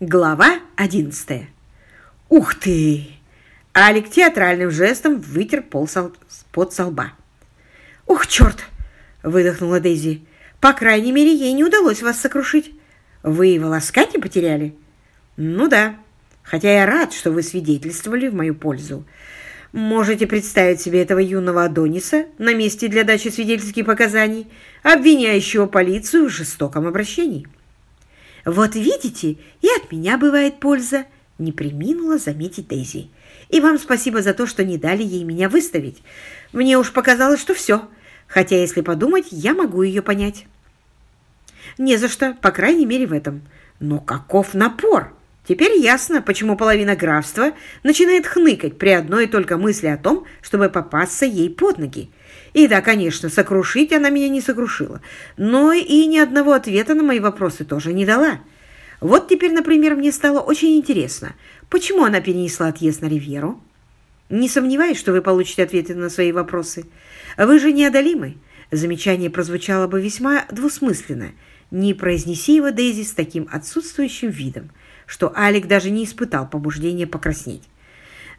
Глава одиннадцатая. Ух ты! Алик театральным жестом вытер пол сол... под со лба. «Ух, черт!» — выдохнула Дейзи. «По крайней мере, ей не удалось вас сокрушить. Вы волоска не потеряли?» «Ну да, хотя я рад, что вы свидетельствовали в мою пользу. Можете представить себе этого юного Адониса на месте для дачи свидетельских показаний, обвиняющего полицию в жестоком обращении?» «Вот видите, и от меня бывает польза», — не приминула заметить Дейзи. «И вам спасибо за то, что не дали ей меня выставить. Мне уж показалось, что все, хотя, если подумать, я могу ее понять». «Не за что, по крайней мере, в этом. Но каков напор!» Теперь ясно, почему половина графства начинает хныкать при одной только мысли о том, чтобы попасться ей под ноги. И да, конечно, сокрушить она меня не сокрушила, но и ни одного ответа на мои вопросы тоже не дала. Вот теперь, например, мне стало очень интересно, почему она перенесла отъезд на Ривьеру? Не сомневаюсь, что вы получите ответы на свои вопросы. Вы же неодолимы. Замечание прозвучало бы весьма двусмысленно. Не произнеси его Дейзи с таким отсутствующим видом, что Алик даже не испытал побуждения покраснеть.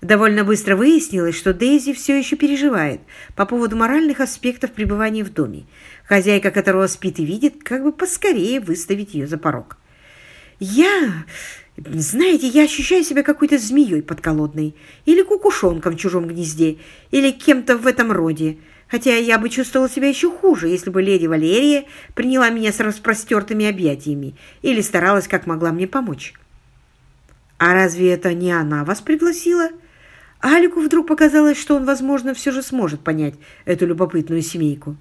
Довольно быстро выяснилось, что Дейзи все еще переживает по поводу моральных аспектов пребывания в доме, хозяйка которого спит и видит, как бы поскорее выставить ее за порог. «Я... знаете, я ощущаю себя какой-то змеей подколодной, или кукушонком в чужом гнезде, или кем-то в этом роде, хотя я бы чувствовала себя еще хуже, если бы леди Валерия приняла меня с распростертыми объятиями или старалась как могла мне помочь». «А разве это не она вас пригласила?» Алику вдруг показалось, что он, возможно, все же сможет понять эту любопытную семейку.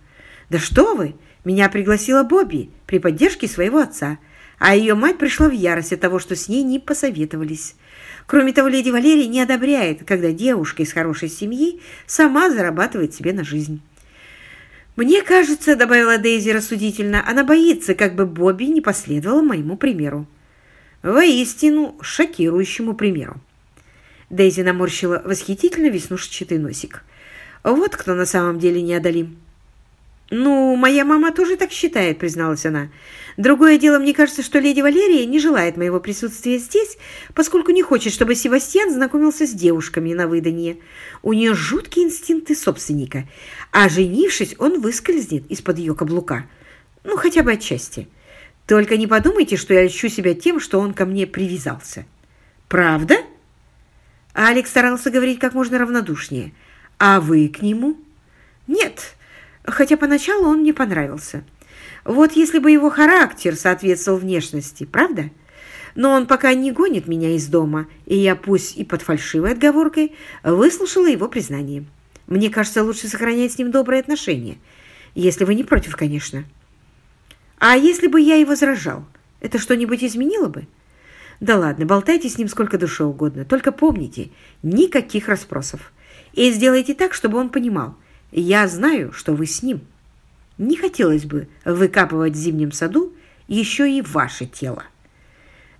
«Да что вы! Меня пригласила Бобби при поддержке своего отца, а ее мать пришла в ярость от того, что с ней не посоветовались. Кроме того, леди Валерия не одобряет, когда девушка из хорошей семьи сама зарабатывает себе на жизнь». «Мне кажется, — добавила Дейзи рассудительно, — она боится, как бы Бобби не последовала моему примеру. Воистину шокирующему примеру. Дейзи наморщила восхитительно веснушчатый носик. «Вот кто на самом деле неодолим». «Ну, моя мама тоже так считает», — призналась она. «Другое дело, мне кажется, что леди Валерия не желает моего присутствия здесь, поскольку не хочет, чтобы Себастьян знакомился с девушками на выданье. У нее жуткие инстинкты собственника, а женившись, он выскользнет из-под ее каблука. Ну, хотя бы отчасти. Только не подумайте, что я льщу себя тем, что он ко мне привязался». «Правда?» А Алекс старался говорить как можно равнодушнее. «А вы к нему?» «Нет, хотя поначалу он мне понравился. Вот если бы его характер соответствовал внешности, правда? Но он пока не гонит меня из дома, и я, пусть и под фальшивой отговоркой, выслушала его признание. Мне кажется, лучше сохранять с ним добрые отношения, если вы не против, конечно. А если бы я и возражал, это что-нибудь изменило бы?» Да ладно, болтайте с ним сколько душе угодно. Только помните, никаких расспросов. И сделайте так, чтобы он понимал. Я знаю, что вы с ним. Не хотелось бы выкапывать в зимнем саду еще и ваше тело.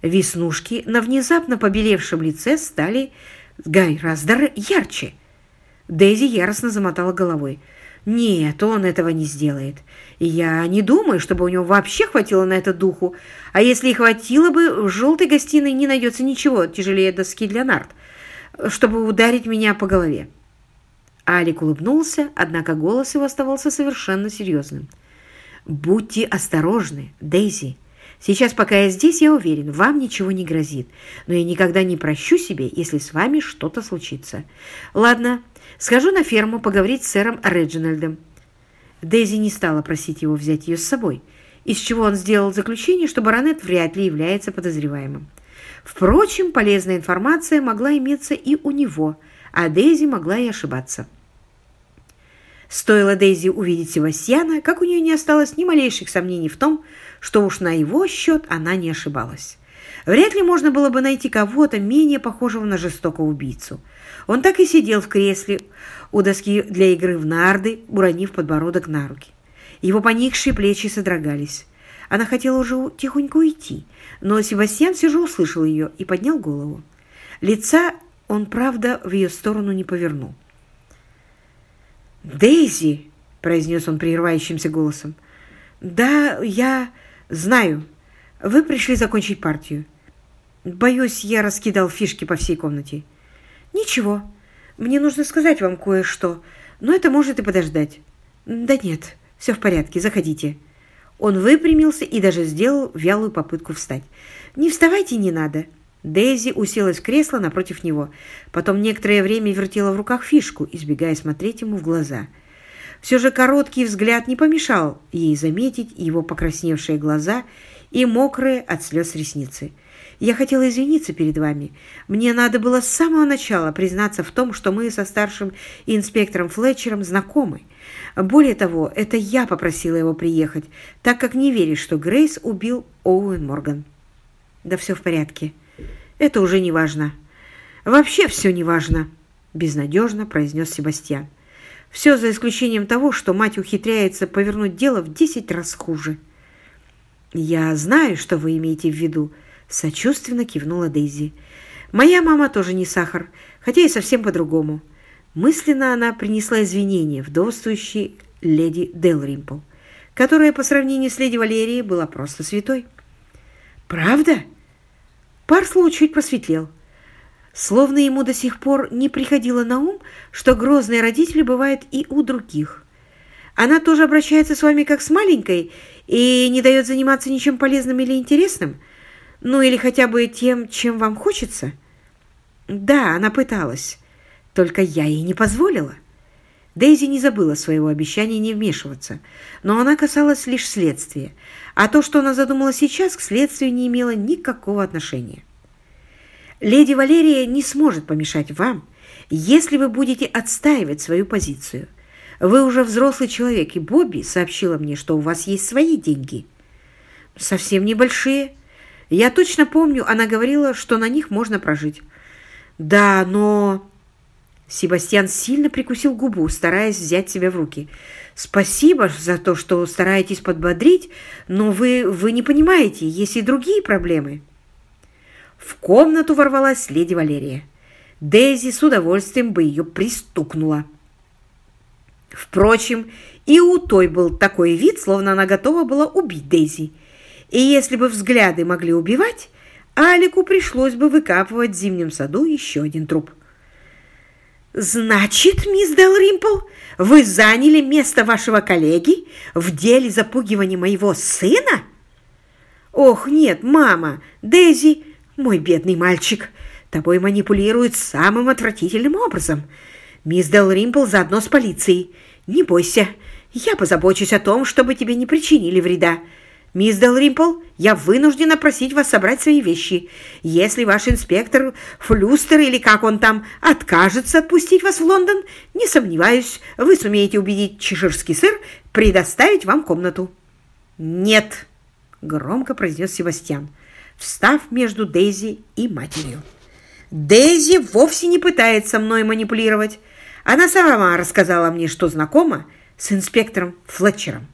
Веснушки на внезапно побелевшем лице стали гораздо ярче. Дейзи яростно замотала головой. Нет, он этого не сделает. Я не думаю, чтобы у него вообще хватило на это духу. А если и хватило бы, в желтой гостиной не найдется ничего тяжелее доски для нарт, чтобы ударить меня по голове. Алик улыбнулся, однако голос его оставался совершенно серьезным. «Будьте осторожны, Дейзи. Сейчас, пока я здесь, я уверен, вам ничего не грозит, но я никогда не прощу себе, если с вами что-то случится. Ладно, Схожу на ферму поговорить с сэром Реджинальдом». Дейзи не стала просить его взять ее с собой, из чего он сделал заключение, что баронет вряд ли является подозреваемым. Впрочем, полезная информация могла иметься и у него, а Дейзи могла и ошибаться. Стоило Дейзи увидеть Севастьяна, как у нее не осталось ни малейших сомнений в том, что уж на его счет она не ошибалась. Вряд ли можно было бы найти кого-то менее похожего на жестокого убийцу – он так и сидел в кресле у доски для игры в нарды, уронив подбородок на руки. Его поникшие плечи содрогались. Она хотела уже тихонько уйти, но Себастьян все же услышал ее и поднял голову. Лица он, правда, в ее сторону не повернул. «Дейзи!» — произнес он прерывающимся голосом. «Да, я знаю. Вы пришли закончить партию. Боюсь, я раскидал фишки по всей комнате. Ничего, мне нужно сказать вам кое-что, но это может и подождать. Да нет, все в порядке, заходите. Он выпрямился и даже сделал вялую попытку встать. «Не вставайте, не надо!» Дейзи уселась в кресло напротив него. Потом некоторое время вертела в руках фишку, избегая смотреть ему в глаза. Все же короткий взгляд не помешал ей заметить его покрасневшие глаза и мокрые от слез ресницы. «Я хотела извиниться перед вами. Мне надо было с самого начала признаться в том, что мы со старшим инспектором Флетчером знакомы. Более того, это я попросила его приехать, так как не веришь, что Грейс убил Оуэн Морган». «Да все в порядке. Это уже не важно. Вообще все не важно», – безнадежно произнес Себастьян. «Все за исключением того, что мать ухитряется повернуть дело в десять раз хуже». «Я знаю, что вы имеете в виду», – сочувственно кивнула Дейзи. «Моя мама тоже не сахар, хотя и совсем по-другому». Мысленно она принесла извинения вдовствующей леди Делримпл, которая по сравнению с леди Валерией была просто святой. «Правда?» Парслоу чуть просветлел. Словно ему до сих пор не приходило на ум, что грозные родители бывают и у других. Она тоже обращается с вами как с маленькой и не дает заниматься ничем полезным или интересным? Ну или хотя бы тем, чем вам хочется? Да, она пыталась. Только я ей не позволила. Дейзи не забыла своего обещания не вмешиваться, но она касалась лишь следствия, а то, что она задумала сейчас, к следствию не имело никакого отношения. Леди Валерия не сможет помешать вам, если вы будете отстаивать свою позицию. Вы уже взрослый человек, и Бобби сообщила мне, что у вас есть свои деньги. Совсем небольшие. Я точно помню, она говорила, что на них можно прожить. Да, но... Себастьян сильно прикусил губу, стараясь взять себя в руки. «Спасибо за то, что стараетесь подбодрить, но вы, вы не понимаете, есть и другие проблемы». В комнату ворвалась леди Валерия. Дейзи с удовольствием бы ее пристукнула. Впрочем, и у той был такой вид, словно она готова была убить Дейзи. И если бы взгляды могли убивать, Алику пришлось бы выкапывать в зимнем саду еще один труп. «Значит, мисс Делримпл, вы заняли место вашего коллеги в деле запугивания моего сына?» «Ох, нет, мама, Дейзи, мой бедный мальчик, тобой манипулируют самым отвратительным образом. Мисс Делримпл заодно с полицией. Не бойся, я позабочусь о том, чтобы тебе не причинили вреда. «Мисс Делримпл, я вынуждена просить вас собрать свои вещи. Если ваш инспектор Флюстер или как он там откажется отпустить вас в Лондон, не сомневаюсь, вы сумеете убедить чеширский сыр предоставить вам комнату». «Нет», — громко произнес Себастьян, встав между Дейзи и матерью. «Дейзи вовсе не пытается мной манипулировать. Она сама рассказала мне, что знакома с инспектором Флетчером».